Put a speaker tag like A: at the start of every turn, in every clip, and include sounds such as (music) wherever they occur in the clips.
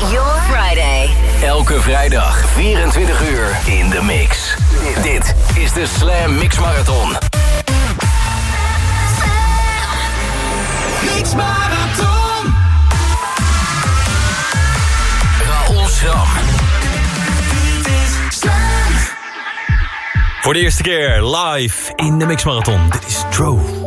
A: your Friday.
B: Elke vrijdag 24 uur in de mix. Dit is de Slam Mix Marathon.
C: Slam Mix Marathon.
B: Raoul Schram.
D: Voor de eerste keer live in de Mix Marathon. Dit is
E: Drove.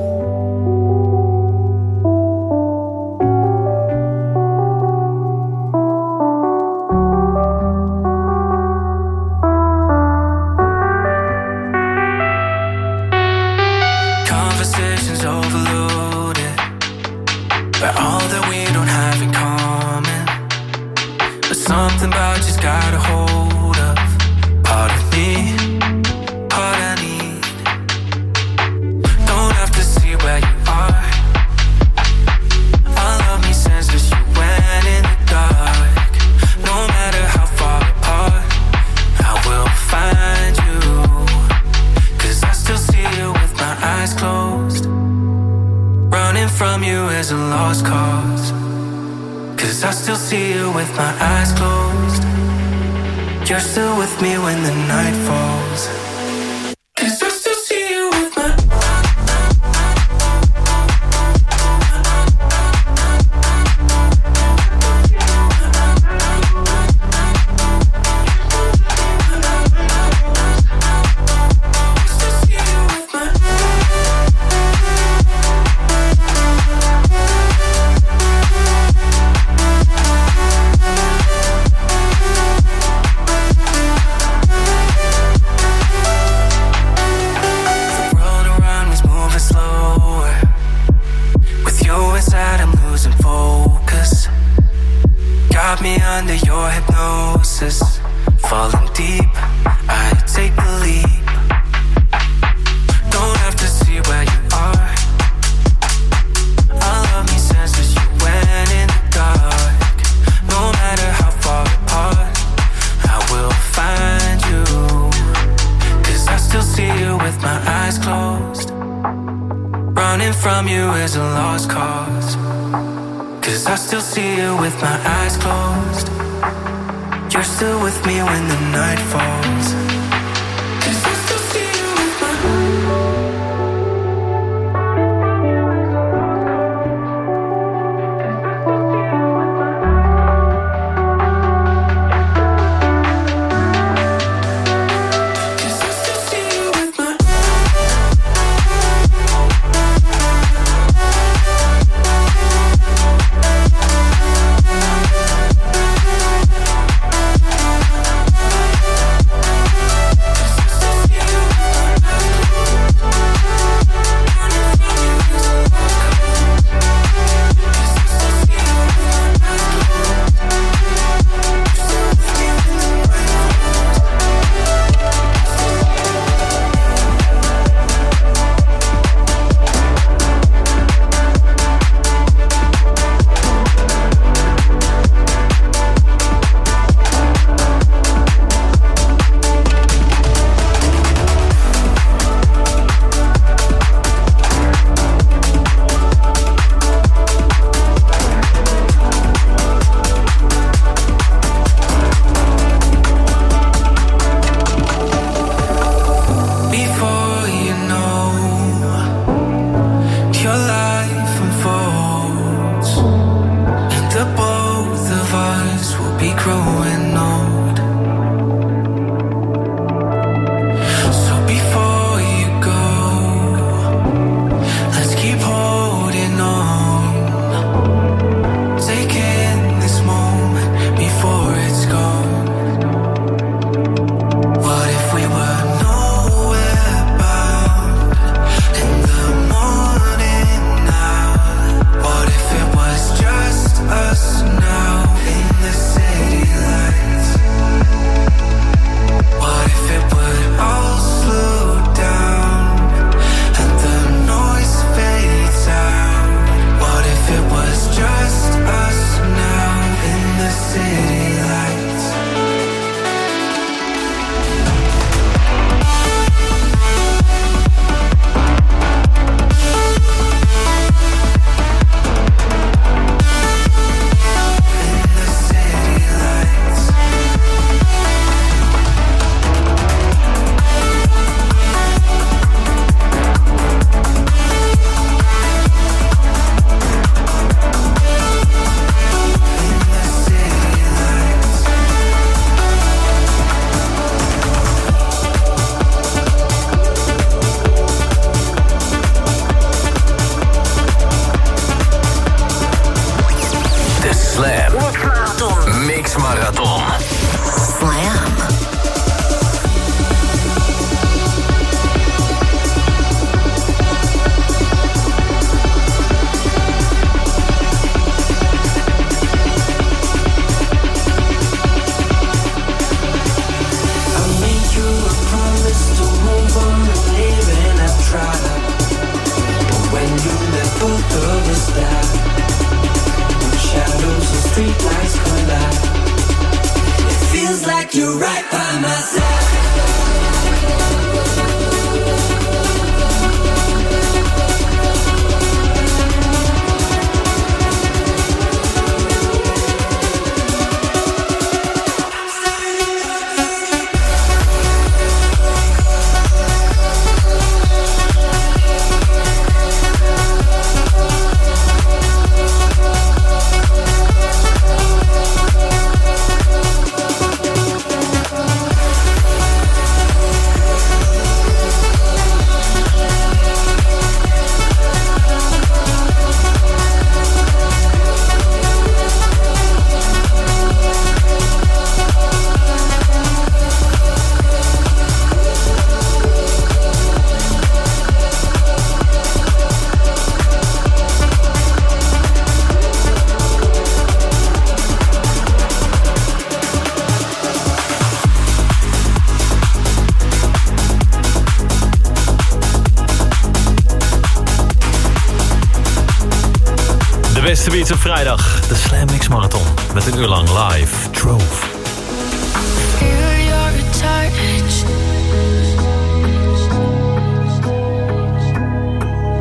E: Beats op vrijdag. De Slam Mix Marathon. Met een uur lang live. Trove.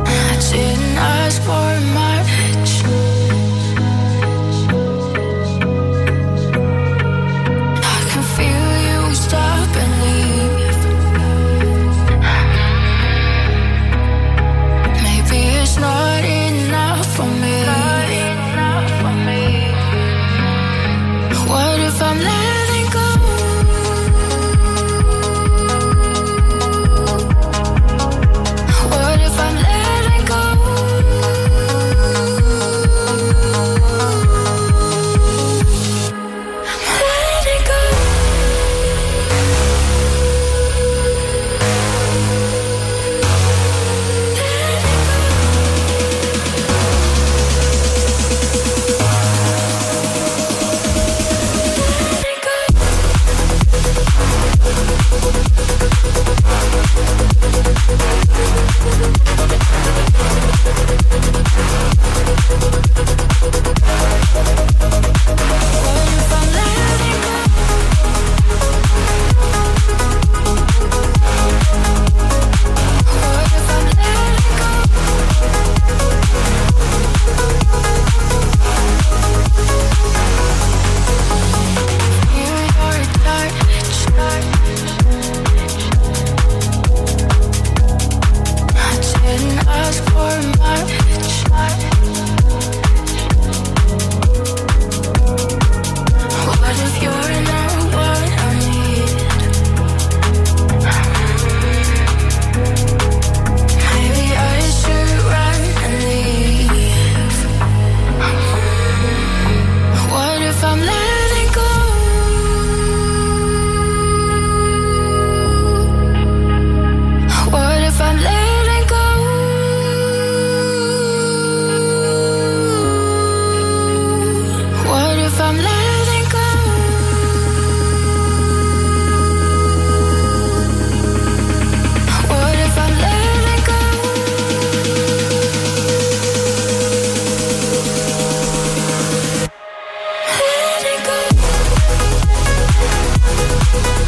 C: I didn't ask for my I
F: wanna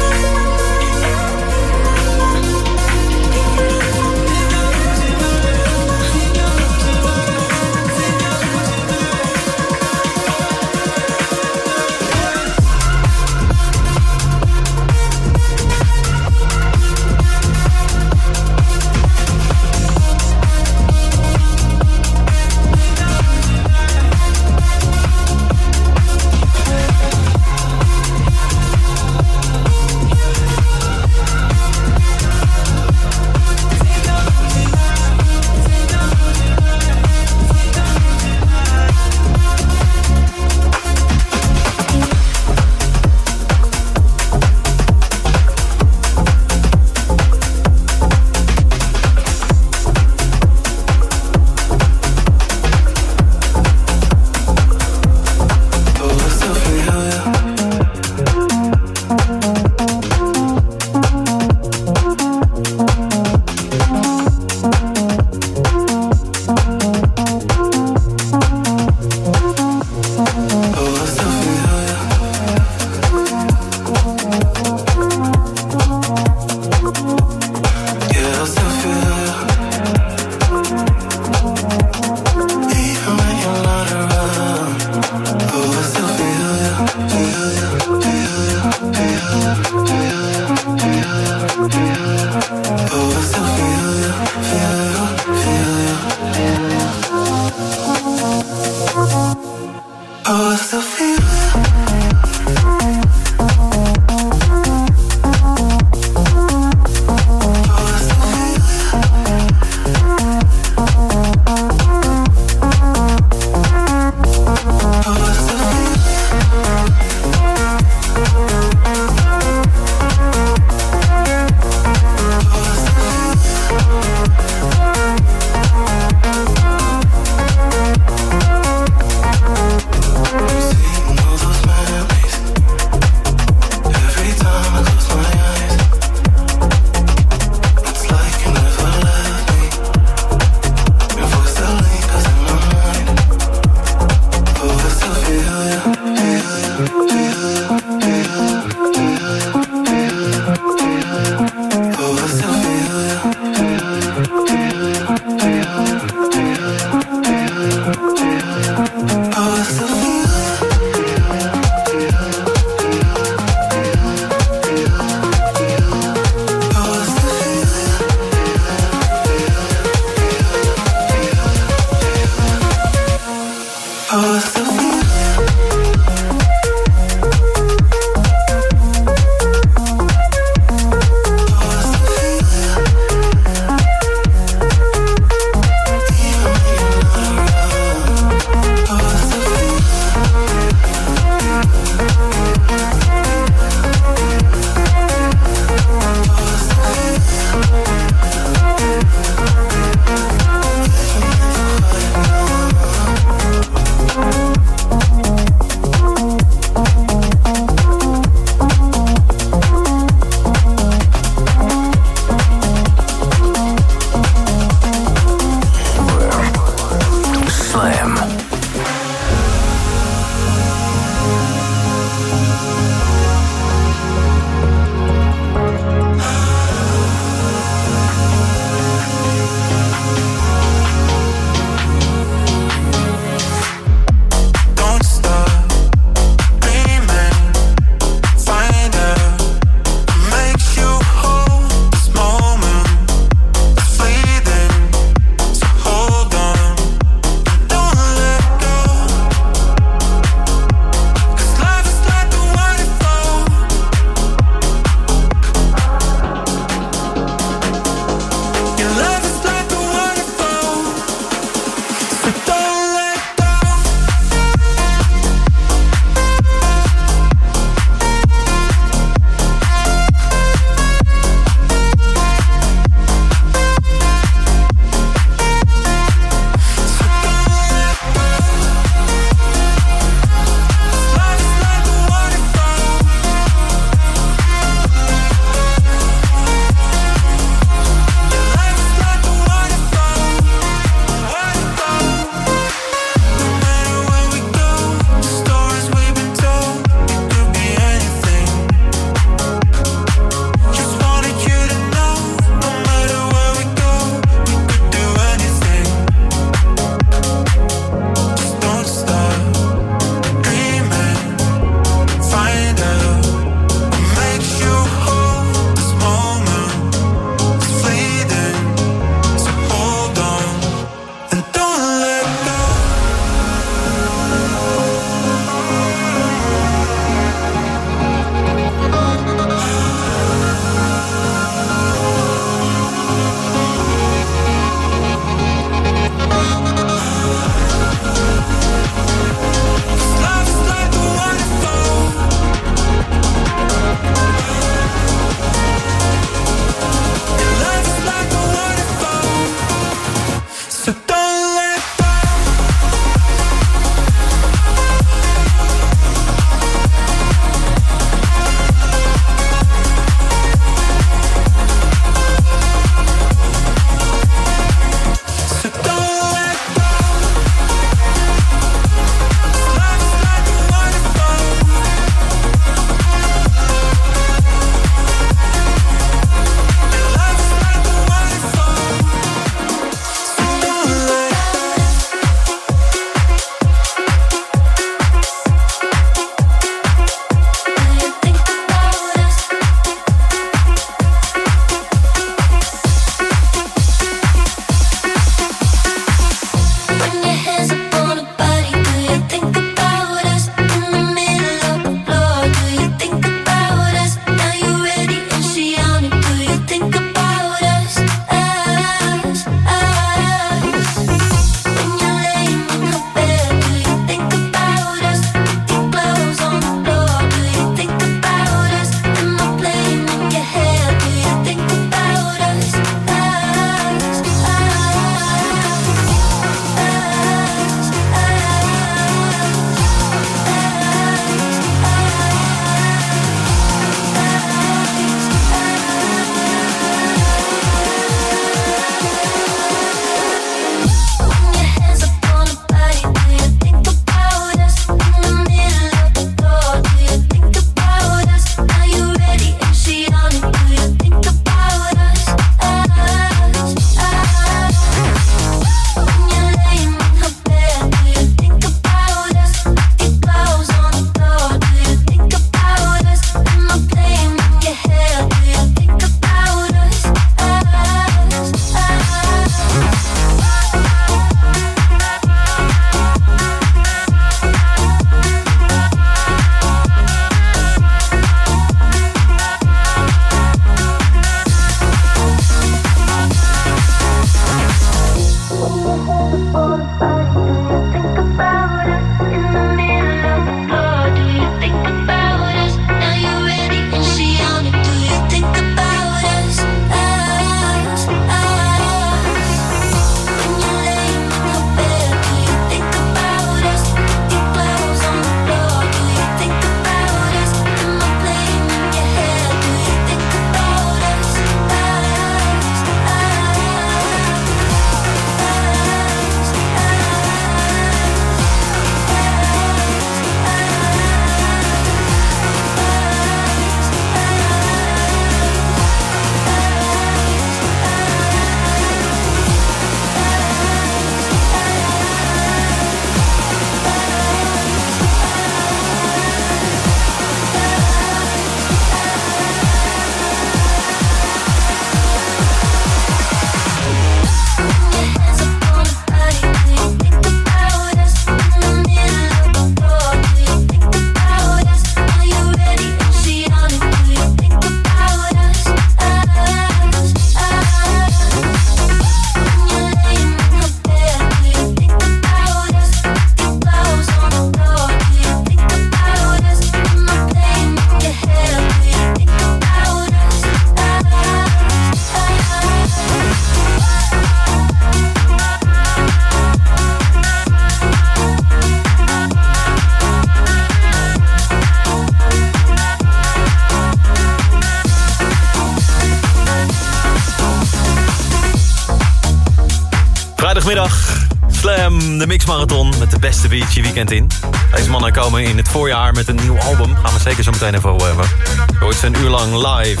E: Vrijdagmiddag, Slam, de Mix Marathon met de beste beach je weekend in. Deze mannen komen in het voorjaar met een nieuw album. Gaan we zeker zo meteen even over hebben. Je hoort een uur lang live.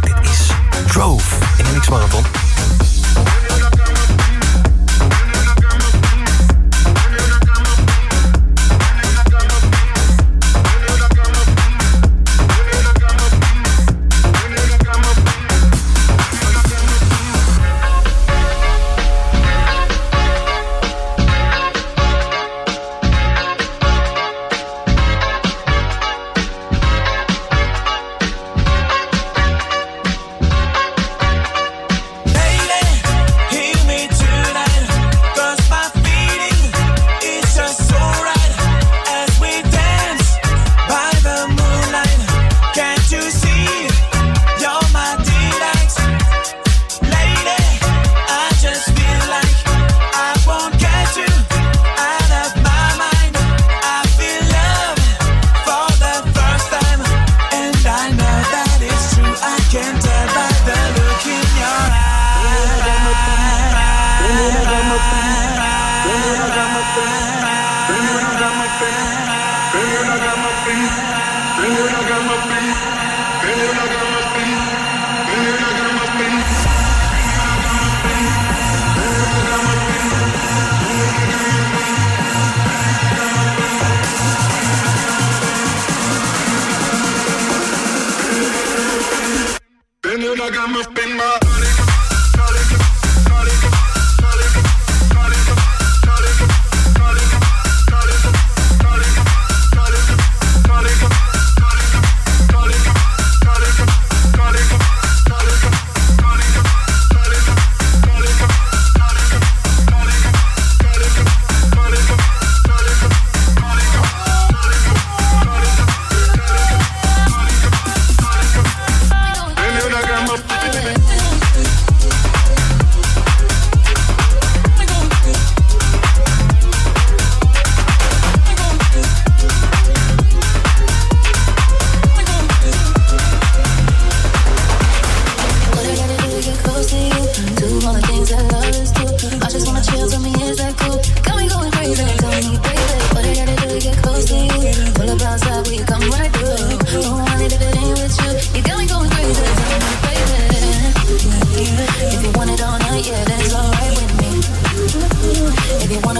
E: Dit is Drove in de Mix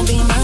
C: be mine.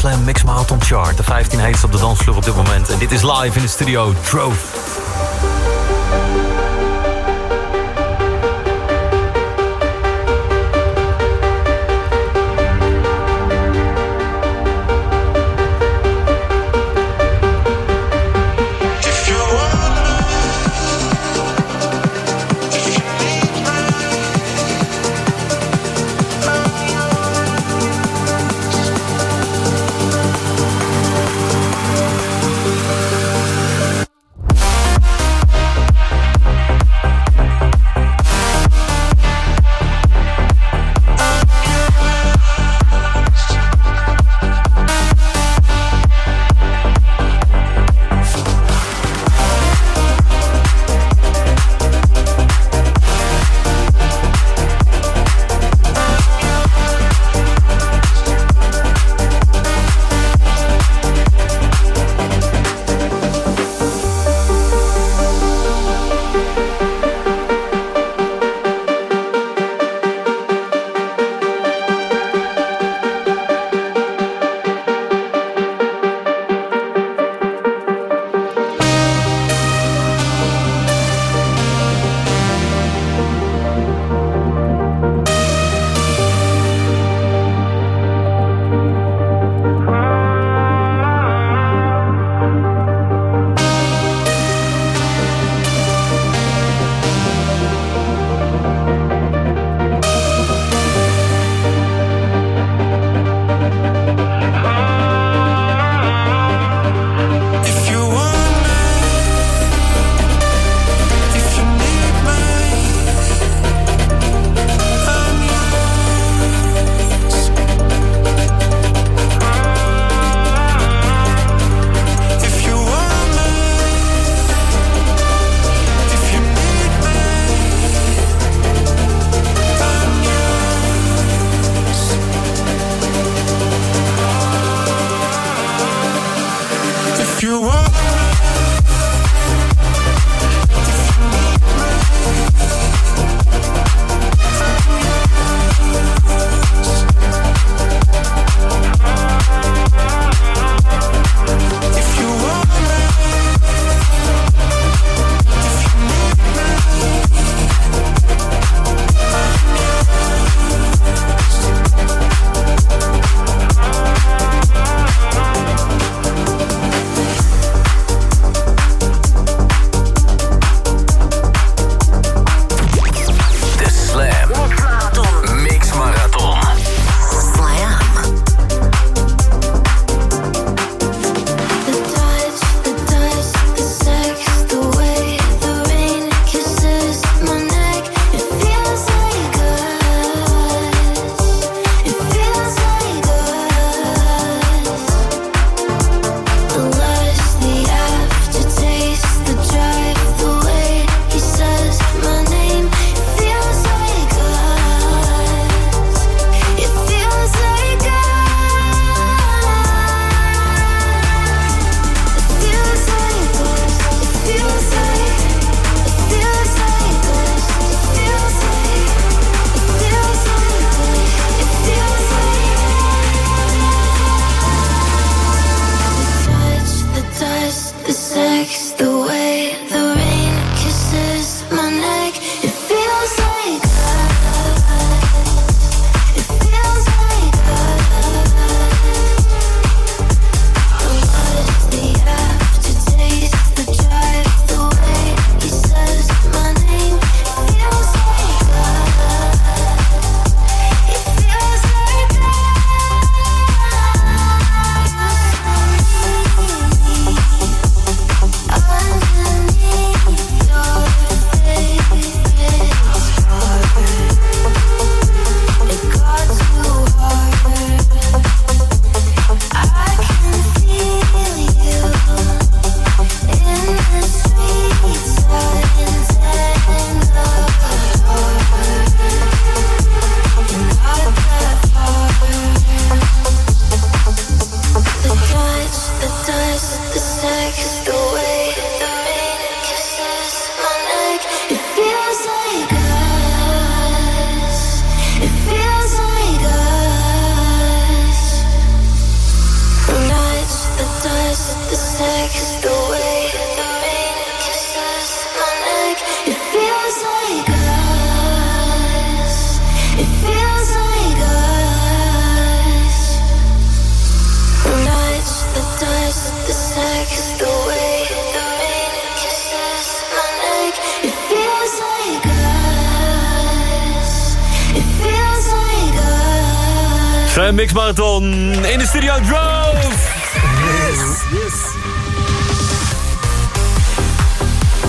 D: Slam Mix Marathon Chart. De 15 heetste op de dansvloer op dit moment. En dit is live in de studio.
C: Trove. Studio Drove.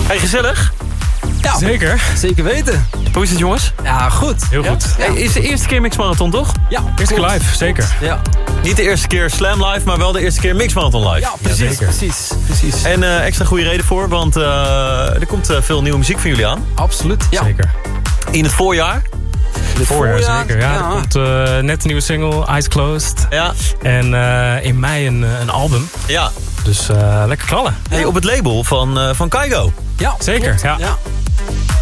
C: Hey, gezellig.
G: Ja,
H: Zeker.
G: zeker weten.
C: Hoe is het, jongens?
G: Ja, goed.
H: Heel goed.
C: Hey, is de eerste keer Mix Marathon, toch?
G: Ja,
H: Eerste keer live, zeker.
G: Ja,
C: Niet de eerste keer Slam live, maar wel de eerste keer Mix Marathon live.
G: ja precies,
H: zeker.
G: precies, precies.
C: En eh, extra goede reden voor, want eh, er komt eh, veel nieuwe muziek van jullie aan.
G: Absoluut. Ja.
H: Zeker.
C: In het voorjaar.
G: Dit
H: Voorjaar, zeker. Ja,
G: Ja.
H: er komt eh, net een nieuwe single, Eyes Closed.
C: Ja,
H: En eh, in mei een, eh, een album.
C: ja.
H: Dus lekker knallen.
C: Hey, op het label van, van Kaigo.
G: Ja,
H: Zeker, ja.
G: ja.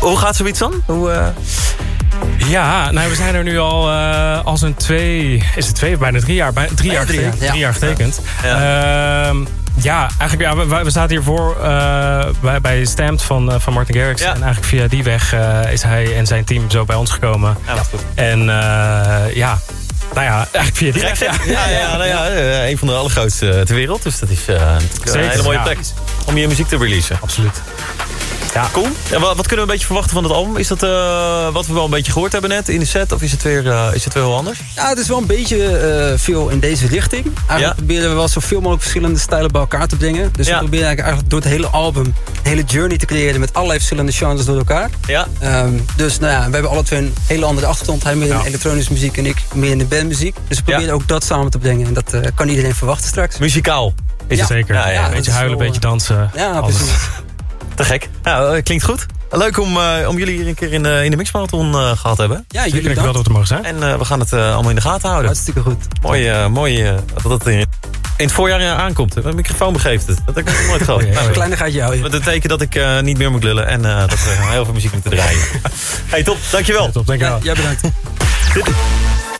C: Hoe gaat zoiets dan? Hoe,
H: Ja, nou, we zijn er nu al uh, als een twee... Is het twee of bijna drie jaar? Drie, jaar
G: drie
H: getekend.
G: jaar, ja.
H: Drie jaar getekend.
C: Ja.
H: Ehm, ja, eigenlijk, ja, we, we zaten hiervoor uh, bij, bij Stamped van, uh, van Martin Garrix.
C: Ja.
H: En eigenlijk via die weg uh, is hij en zijn team zo bij ons gekomen.
C: Ja, wat goed.
H: En ja, nou ja, eigenlijk via die weg.
C: Ja, ja, ja, nou ja, eh, een van de allergrootste ter wereld. Dus dat is een hele mooie plek om je muziek te releasen.
H: Absoluut. Ja.
C: Cool. En wat, wat kunnen we een beetje verwachten van het album? Is dat uh, wat we wel een beetje gehoord hebben net in de set? Of is het weer, uh, is het weer heel anders?
G: Ja, het is wel een beetje uh, veel in deze richting. Eigenlijk
C: Ja.
G: proberen we wel zoveel mogelijk verschillende stijlen bij elkaar te brengen. Dus
C: Ja.
G: we proberen eigenlijk, eigenlijk door het hele album een hele journey te creëren met allerlei verschillende genres door elkaar.
C: Ja.
G: Um, dus nou ja, we hebben alle twee een hele andere achtergrond. Hij meer in elektronische muziek en ik meer in de bandmuziek. Dus we proberen ook dat samen te brengen. En dat kan iedereen verwachten straks.
C: Muzikaal. Is het
H: Zeker.
C: Ja,
H: beetje huilen, een
G: wel,
H: beetje dansen.
G: Ja,
H: alles.
G: precies.
C: Te gek. Nou, eh, klinkt goed. Leuk om, uh, om jullie hier een keer in, uh, in de mixmarathon uh, gehad te hebben.
G: Ja,
H: Zeker,
G: jullie
H: ik wel
G: bedankt.
H: dat we mogen zijn.
C: En uh, we gaan het allemaal in de gaten houden.
G: Hartstikke goed.
C: Mooi, mooi dat het in
I: in het voorjaar eh, aankomt. Mijn microfoon begeeft het. Dat heb ik nog nooit gehad. (laughs)
H: Oh, ja.
I: Nou,
G: Een kleinigheidje houden.
I: Dat betekent dat ik eh, niet meer moet lullen en eh, dat we heel veel muziek moeten draaien. (laughs) hey, top. Dankjewel.
H: Top, dankjewel.
G: Ja, jij bedankt.
I: Dit-